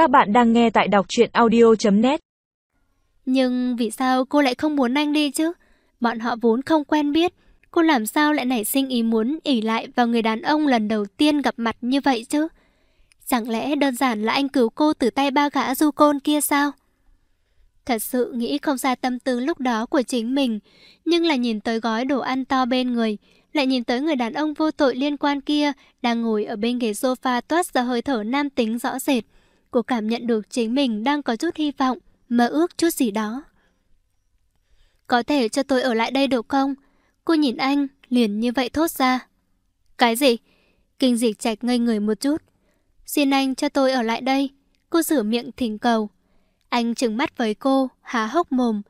Các bạn đang nghe tại đọc truyện audio.net Nhưng vì sao cô lại không muốn anh đi chứ? Bọn họ vốn không quen biết. Cô làm sao lại nảy sinh ý muốn ỉ lại vào người đàn ông lần đầu tiên gặp mặt như vậy chứ? Chẳng lẽ đơn giản là anh cứu cô từ tay ba gã du côn kia sao? Thật sự nghĩ không ra tâm tư lúc đó của chính mình, nhưng là nhìn tới gói đồ ăn to bên người, lại nhìn tới người đàn ông vô tội liên quan kia đang ngồi ở bên ghế sofa toát ra hơi thở nam tính rõ rệt. Cô cảm nhận được chính mình đang có chút hy vọng, mơ ước chút gì đó. Có thể cho tôi ở lại đây được không? Cô nhìn anh, liền như vậy thốt ra. Cái gì? Kinh dịch chạch ngây người một chút. Xin anh cho tôi ở lại đây. Cô sửa miệng thỉnh cầu. Anh trừng mắt với cô, há hốc mồm.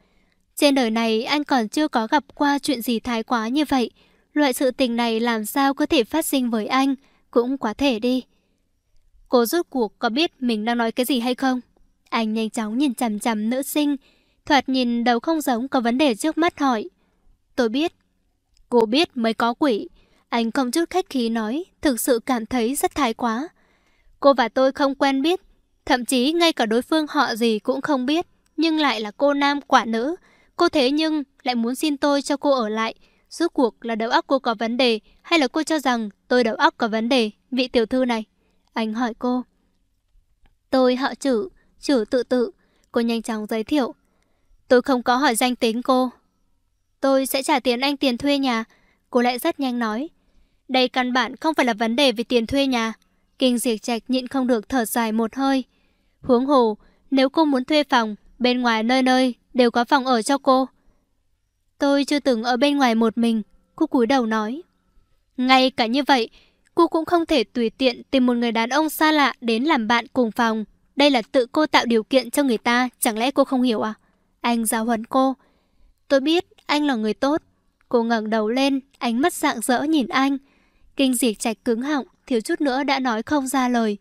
Trên đời này anh còn chưa có gặp qua chuyện gì thái quá như vậy. Loại sự tình này làm sao có thể phát sinh với anh, cũng quá thể đi. Cô rốt cuộc có biết mình đang nói cái gì hay không? Anh nhanh chóng nhìn chằm chằm nữ sinh, thoạt nhìn đầu không giống có vấn đề trước mắt hỏi. Tôi biết. Cô biết mới có quỷ. Anh không chút khách khí nói, thực sự cảm thấy rất thái quá. Cô và tôi không quen biết, thậm chí ngay cả đối phương họ gì cũng không biết, nhưng lại là cô nam quả nữ. Cô thế nhưng lại muốn xin tôi cho cô ở lại. Rốt cuộc là đầu óc cô có vấn đề hay là cô cho rằng tôi đầu óc có vấn đề, vị tiểu thư này? Anh hỏi cô. Tôi họ chữ, chữ tự tự. Cô nhanh chóng giới thiệu. Tôi không có hỏi danh tính cô. Tôi sẽ trả tiền anh tiền thuê nhà. Cô lại rất nhanh nói. Đây căn bản không phải là vấn đề về tiền thuê nhà. Kinh diệt trạch nhịn không được thở dài một hơi. Huống hồ, nếu cô muốn thuê phòng, bên ngoài nơi nơi đều có phòng ở cho cô. Tôi chưa từng ở bên ngoài một mình, cô cúi đầu nói. Ngay cả như vậy, cô cũng không thể tùy tiện tìm một người đàn ông xa lạ đến làm bạn cùng phòng. Đây là tự cô tạo điều kiện cho người ta, chẳng lẽ cô không hiểu à? Anh giáo huấn cô. Tôi biết anh là người tốt. Cô ngẩng đầu lên, ánh mắt rạng rỡ nhìn anh. Kinh diệt trạch cứng họng, thiếu chút nữa đã nói không ra lời.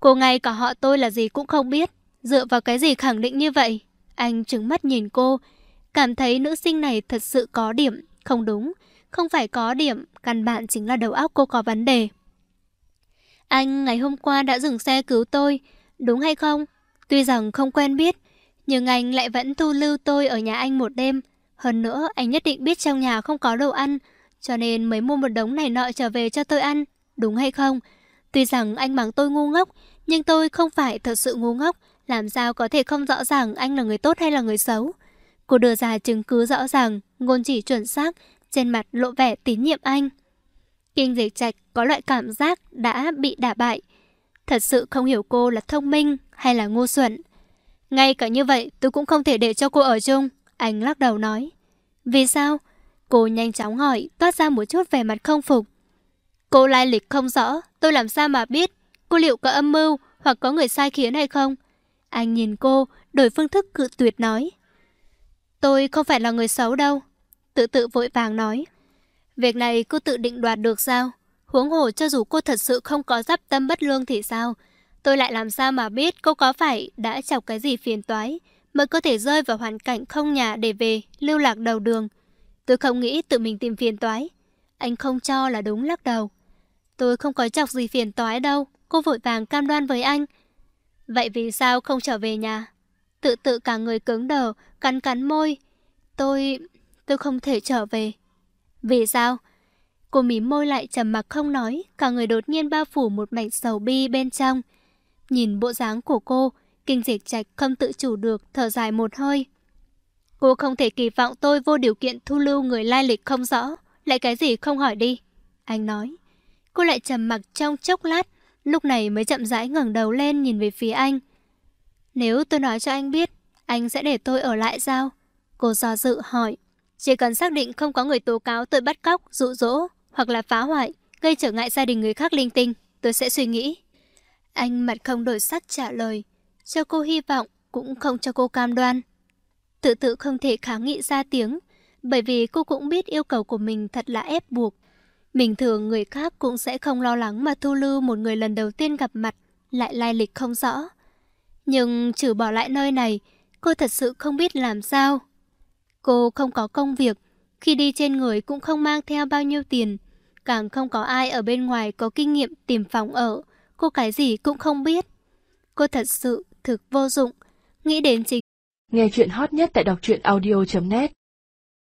Cô ngay cả họ tôi là gì cũng không biết. Dựa vào cái gì khẳng định như vậy? Anh trừng mắt nhìn cô, cảm thấy nữ sinh này thật sự có điểm, không đúng. Không phải có điểm, căn bản chính là đầu óc cô có vấn đề. Anh ngày hôm qua đã dừng xe cứu tôi, đúng hay không? Tuy rằng không quen biết, nhưng anh lại vẫn thu lưu tôi ở nhà anh một đêm. Hơn nữa, anh nhất định biết trong nhà không có đồ ăn, cho nên mới mua một đống này nọ trở về cho tôi ăn, đúng hay không? Tuy rằng anh mắng tôi ngu ngốc, nhưng tôi không phải thật sự ngu ngốc, làm sao có thể không rõ ràng anh là người tốt hay là người xấu. Cô đưa ra chứng cứ rõ ràng, ngôn chỉ chuẩn xác, trên mặt lộ vẻ tín nhiệm anh. Kinh dịch trạch có loại cảm giác đã bị đả bại. Thật sự không hiểu cô là thông minh hay là ngu xuẩn. Ngay cả như vậy tôi cũng không thể để cho cô ở chung. Anh lắc đầu nói. Vì sao? Cô nhanh chóng hỏi, toát ra một chút vẻ mặt không phục. Cô lai lịch không rõ, tôi làm sao mà biết? Cô liệu có âm mưu hoặc có người sai khiến hay không? Anh nhìn cô, đổi phương thức cự tuyệt nói. Tôi không phải là người xấu đâu. Tự tự vội vàng nói. Việc này cô tự định đoạt được sao? Huống hồ cho dù cô thật sự không có giáp tâm bất lương thì sao? Tôi lại làm sao mà biết cô có phải đã chọc cái gì phiền toái mới có thể rơi vào hoàn cảnh không nhà để về, lưu lạc đầu đường. Tôi không nghĩ tự mình tìm phiền toái. Anh không cho là đúng lắc đầu. Tôi không có chọc gì phiền toái đâu. Cô vội vàng cam đoan với anh. Vậy vì sao không trở về nhà? Tự tự cả người cứng đờ, cắn cắn môi. Tôi tôi không thể trở về. Vì sao? Cô mím môi lại trầm mặc không nói, cả người đột nhiên bao phủ một mảnh sầu bi bên trong. Nhìn bộ dáng của cô, kinh dịch trạch không tự chủ được, thở dài một hơi. Cô không thể kỳ vọng tôi vô điều kiện thu lưu người lai lịch không rõ, lại cái gì không hỏi đi. Anh nói. Cô lại trầm mặc trong chốc lát, lúc này mới chậm rãi ngẩng đầu lên nhìn về phía anh. Nếu tôi nói cho anh biết, anh sẽ để tôi ở lại sao? Cô do dự hỏi. Chỉ cần xác định không có người tố cáo tôi bắt cóc, dụ dỗ hoặc là phá hoại, gây trở ngại gia đình người khác linh tinh, tôi sẽ suy nghĩ. Anh mặt không đổi sắc trả lời, cho cô hy vọng cũng không cho cô cam đoan. Tự tự không thể kháng nghị ra tiếng, bởi vì cô cũng biết yêu cầu của mình thật là ép buộc. Bình thường người khác cũng sẽ không lo lắng mà thu lưu một người lần đầu tiên gặp mặt, lại lai lịch không rõ. Nhưng trừ bỏ lại nơi này, cô thật sự không biết làm sao. Cô không có công việc, khi đi trên người cũng không mang theo bao nhiêu tiền, càng không có ai ở bên ngoài có kinh nghiệm tìm phòng ở, cô cái gì cũng không biết. Cô thật sự thực vô dụng. Nghĩ đến chính. Nghe chuyện hot nhất tại đọc truyện audio.net